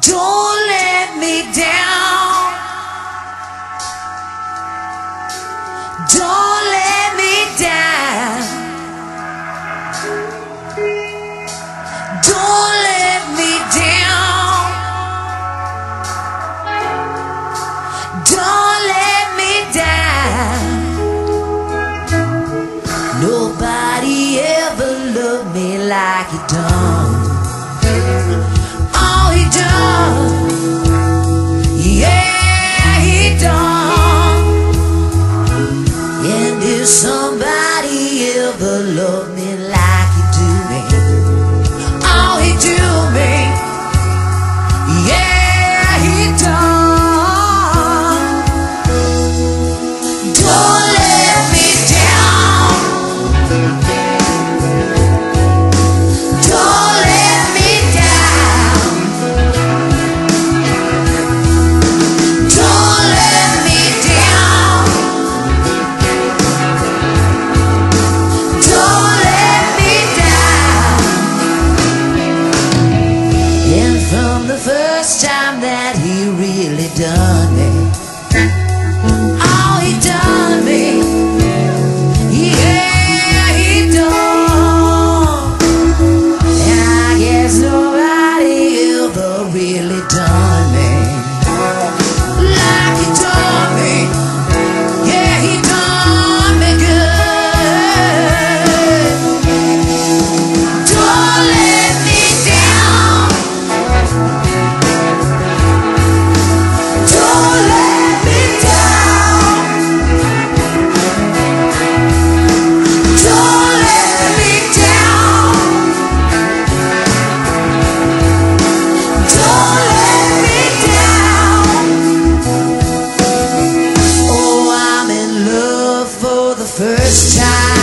Don't let me down. Don't let me down. Don't let me down. Don't let me down. Nobody ever loved me like you done. Somebody ever loved first time.